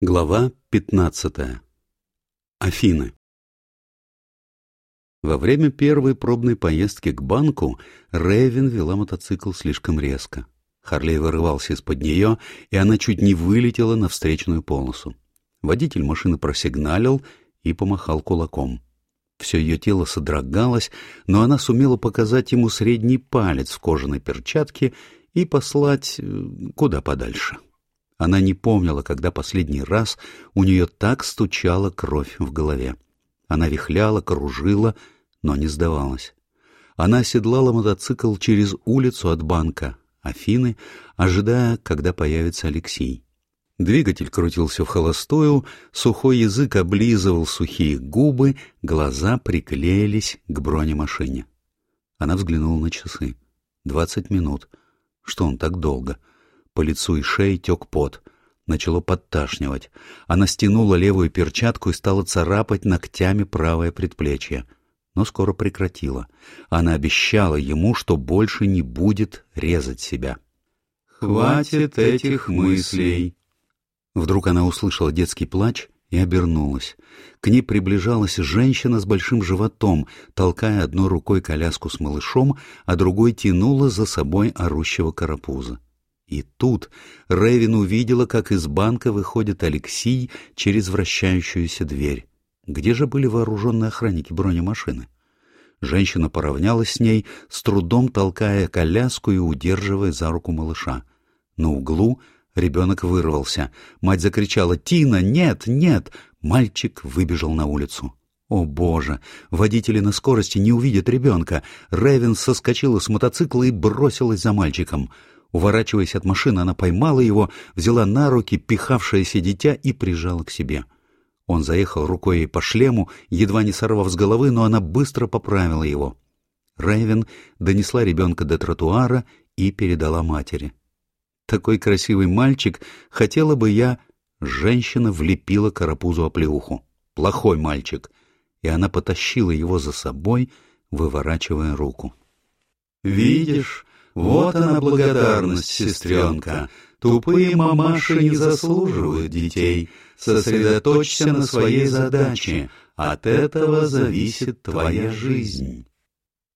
Глава 15. Афины. Во время первой пробной поездки к банку Рэйвен вела мотоцикл слишком резко. Харлей вырывался из-под нее, и она чуть не вылетела на встречную полосу. Водитель машины просигналил и помахал кулаком. Все ее тело содрогалось, но она сумела показать ему средний палец в кожаной перчатке и послать э, куда подальше. Она не помнила, когда последний раз у нее так стучала кровь в голове. Она вихляла, кружила, но не сдавалась. Она оседлала мотоцикл через улицу от банка Афины, ожидая, когда появится Алексей. Двигатель крутился в холостую, сухой язык облизывал сухие губы, глаза приклеились к бронемашине. Она взглянула на часы. Двадцать минут. Что он так долго? — по лицу и шее тек пот. Начало подташнивать. Она стянула левую перчатку и стала царапать ногтями правое предплечье. Но скоро прекратила. Она обещала ему, что больше не будет резать себя. «Хватит этих мыслей!» Вдруг она услышала детский плач и обернулась. К ней приближалась женщина с большим животом, толкая одной рукой коляску с малышом, а другой тянула за собой орущего карапуза. И тут Ревин увидела, как из банка выходит Алексей через вращающуюся дверь. Где же были вооруженные охранники бронемашины? Женщина поравнялась с ней, с трудом толкая коляску и удерживая за руку малыша. На углу ребенок вырвался. Мать закричала «Тина, нет, нет!» Мальчик выбежал на улицу. О боже! Водители на скорости не увидят ребенка. Ревен соскочила с мотоцикла и бросилась за мальчиком. Уворачиваясь от машины, она поймала его, взяла на руки пихавшееся дитя и прижала к себе. Он заехал рукой ей по шлему, едва не сорвав с головы, но она быстро поправила его. Рэйвен донесла ребенка до тротуара и передала матери. «Такой красивый мальчик, хотела бы я...» Женщина влепила карапузу оплеуху. «Плохой мальчик!» И она потащила его за собой, выворачивая руку. «Видишь, вот она благодарность, сестренка. Тупые мамаши не заслуживают детей. Сосредоточься на своей задаче. От этого зависит твоя жизнь.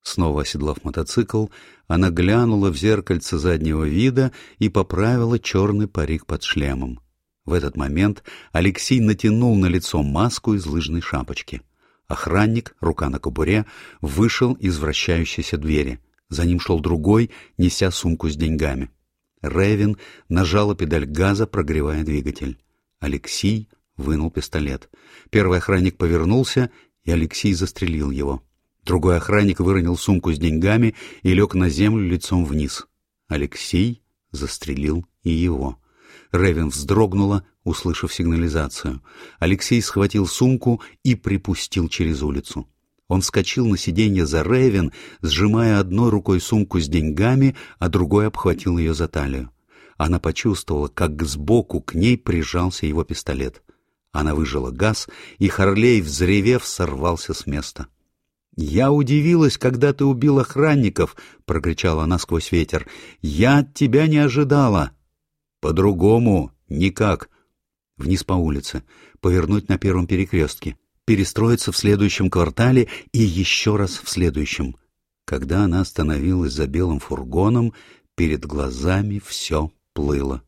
Снова оседлав мотоцикл, она глянула в зеркальце заднего вида и поправила черный парик под шлемом. В этот момент Алексей натянул на лицо маску из лыжной шапочки. Охранник, рука на кобуре, вышел из вращающейся двери — за ним шел другой, неся сумку с деньгами. Ревин нажала педаль газа, прогревая двигатель. Алексей вынул пистолет. Первый охранник повернулся, и Алексей застрелил его. Другой охранник выронил сумку с деньгами и лег на землю лицом вниз. Алексей застрелил и его. Ревен вздрогнула, услышав сигнализацию. Алексей схватил сумку и припустил через улицу. Он вскочил на сиденье за Рейвен, сжимая одной рукой сумку с деньгами, а другой обхватил ее за талию. Она почувствовала, как сбоку к ней прижался его пистолет. Она выжила газ, и Харлей, взревев, сорвался с места. «Я удивилась, когда ты убил охранников!» — прокричала она сквозь ветер. «Я от тебя не ожидала!» «По-другому никак!» Вниз по улице, повернуть на первом перекрестке перестроиться в следующем квартале и еще раз в следующем. Когда она остановилась за белым фургоном, перед глазами все плыло.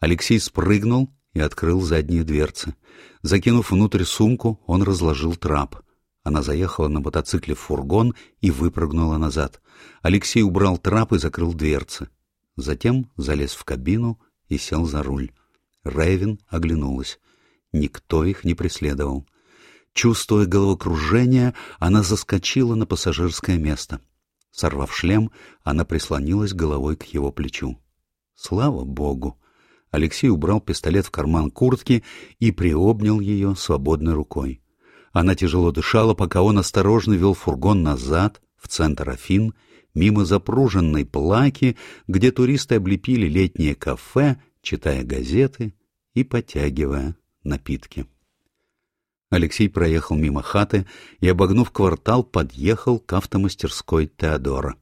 Алексей спрыгнул и открыл задние дверцы. Закинув внутрь сумку, он разложил трап. Она заехала на мотоцикле в фургон и выпрыгнула назад. Алексей убрал трап и закрыл дверцы. Затем залез в кабину и сел за руль. Рэйвен оглянулась. Никто их не преследовал. Чувствуя головокружение, она заскочила на пассажирское место. Сорвав шлем, она прислонилась головой к его плечу. Слава богу! Алексей убрал пистолет в карман куртки и приобнял ее свободной рукой. Она тяжело дышала, пока он осторожно вел фургон назад, в центр Афин, мимо запруженной плаки, где туристы облепили летнее кафе, читая газеты и потягивая напитки. Алексей проехал мимо хаты и, обогнув квартал, подъехал к автомастерской Теодора.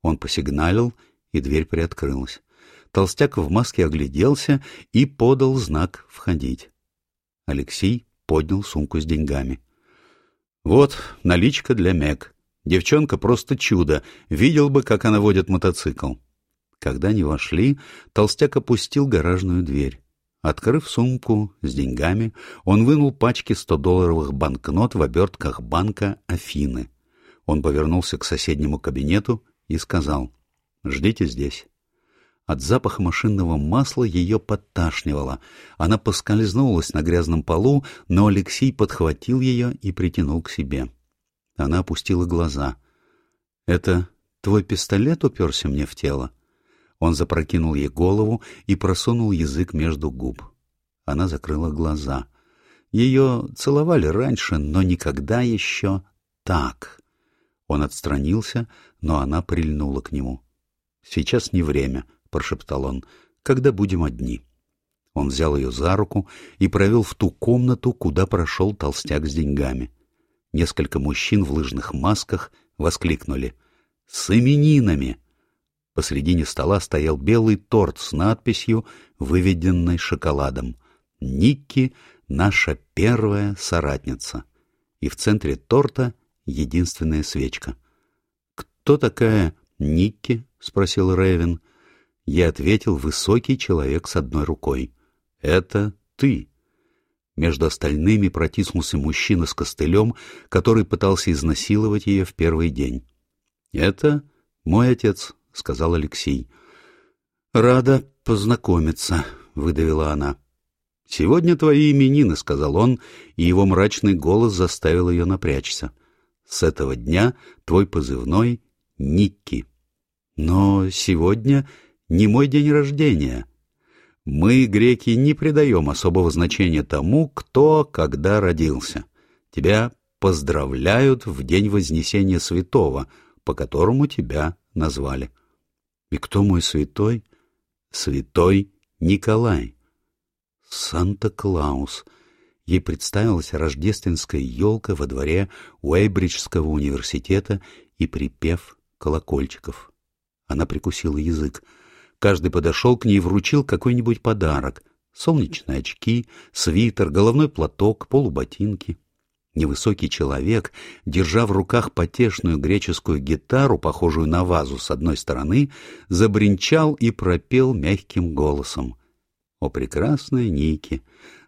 Он посигналил, и дверь приоткрылась. Толстяк в маске огляделся и подал знак «Входить». Алексей поднял сумку с деньгами. «Вот наличка для Мэг. Девчонка просто чудо. Видел бы, как она водит мотоцикл». Когда они вошли, толстяк опустил гаражную дверь. Открыв сумку с деньгами, он вынул пачки 100-долларовых банкнот в обертках банка Афины. Он повернулся к соседнему кабинету и сказал «Ждите здесь». От запаха машинного масла ее подташнивало. Она поскользнулась на грязном полу, но Алексей подхватил ее и притянул к себе. Она опустила глаза. «Это твой пистолет уперся мне в тело?» Он запрокинул ей голову и просунул язык между губ. Она закрыла глаза. Ее целовали раньше, но никогда еще так. Он отстранился, но она прильнула к нему. «Сейчас не время», — прошептал он, — «когда будем одни». Он взял ее за руку и провел в ту комнату, куда прошел толстяк с деньгами. Несколько мужчин в лыжных масках воскликнули «С именинами!». Посредине стола стоял белый торт с надписью, выведенной шоколадом «Никки — наша первая соратница». И в центре торта единственная свечка. «Кто такая Никки?» — спросил Рэйвен. Я ответил высокий человек с одной рукой. «Это ты». Между остальными протиснулся мужчина с костылем, который пытался изнасиловать ее в первый день. «Это мой отец», — сказал Алексей. «Рада познакомиться», — выдавила она. «Сегодня твои именины», — сказал он, и его мрачный голос заставил ее напрячься. «С этого дня твой позывной — Никки». «Но сегодня не мой день рождения. Мы, греки, не придаем особого значения тому, кто когда родился. Тебя поздравляют в день Вознесения Святого, по которому тебя назвали. И кто мой святой? Святой Николай. Санта-Клаус. Ей представилась рождественская елка во дворе Уэйбриджского университета и припев колокольчиков. Она прикусила язык. Каждый подошел к ней и вручил какой-нибудь подарок. Солнечные очки, свитер, головной платок, полуботинки. Невысокий человек, держа в руках потешную греческую гитару, похожую на вазу с одной стороны, забринчал и пропел мягким голосом. «О, прекрасная Ники!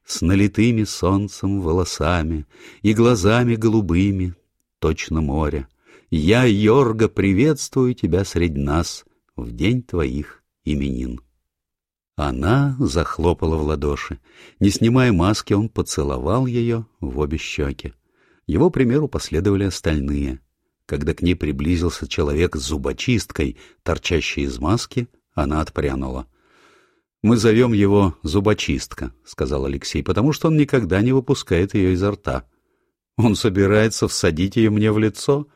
С налитыми солнцем волосами и глазами голубыми, точно море! Я, Йорга, приветствую тебя среди нас в день твоих именин. Она захлопала в ладоши. Не снимая маски, он поцеловал ее в обе щеки. Его примеру последовали остальные. Когда к ней приблизился человек с зубочисткой, торчащей из маски, она отпрянула. «Мы зовем его Зубочистка», — сказал Алексей, «потому что он никогда не выпускает ее изо рта. Он собирается всадить ее мне в лицо?»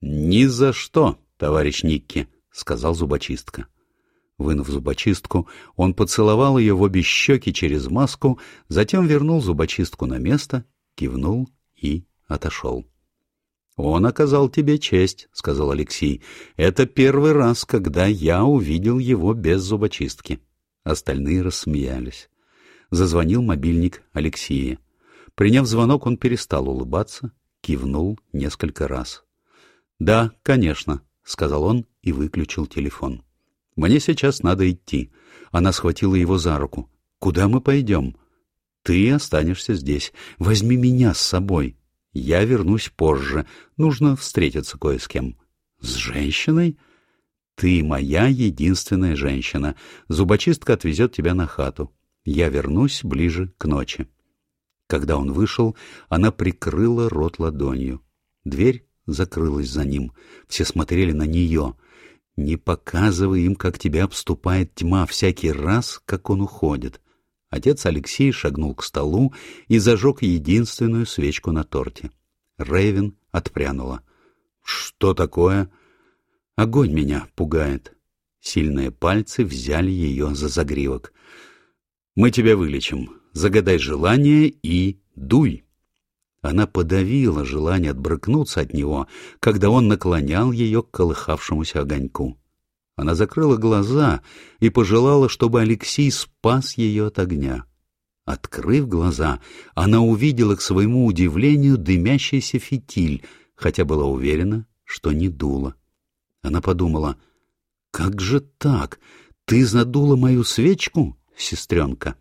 «Ни за что, товарищ Никки», — сказал Зубочистка. Вынув зубочистку, он поцеловал ее в обе щеки через маску, затем вернул зубочистку на место, кивнул и отошел. «Он оказал тебе честь», — сказал Алексей. «Это первый раз, когда я увидел его без зубочистки». Остальные рассмеялись. Зазвонил мобильник Алексея. Приняв звонок, он перестал улыбаться, кивнул несколько раз. «Да, конечно», — сказал он и выключил телефон. Мне сейчас надо идти. Она схватила его за руку. Куда мы пойдем? Ты останешься здесь. Возьми меня с собой. Я вернусь позже. Нужно встретиться кое с кем. С женщиной? Ты моя единственная женщина. Зубочистка отвезет тебя на хату. Я вернусь ближе к ночи. Когда он вышел, она прикрыла рот ладонью. Дверь закрылась за ним. Все смотрели на нее — не показывай им, как тебя обступает тьма всякий раз, как он уходит. Отец Алексей шагнул к столу и зажег единственную свечку на торте. Рейвен отпрянула. «Что такое?» «Огонь меня пугает». Сильные пальцы взяли ее за загривок. «Мы тебя вылечим. Загадай желание и дуй». Она подавила желание отбрыкнуться от него, когда он наклонял ее к колыхавшемуся огоньку. Она закрыла глаза и пожелала, чтобы Алексей спас ее от огня. Открыв глаза, она увидела к своему удивлению дымящийся фитиль, хотя была уверена, что не дула. Она подумала, «Как же так? Ты задула мою свечку, сестренка?»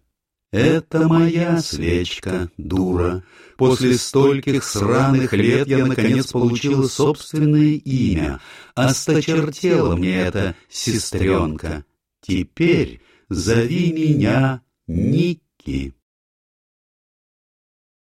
«Это моя свечка, дура. После стольких сраных лет я, наконец, получила собственное имя. Осточертела мне это, сестренка. Теперь зови меня Ники».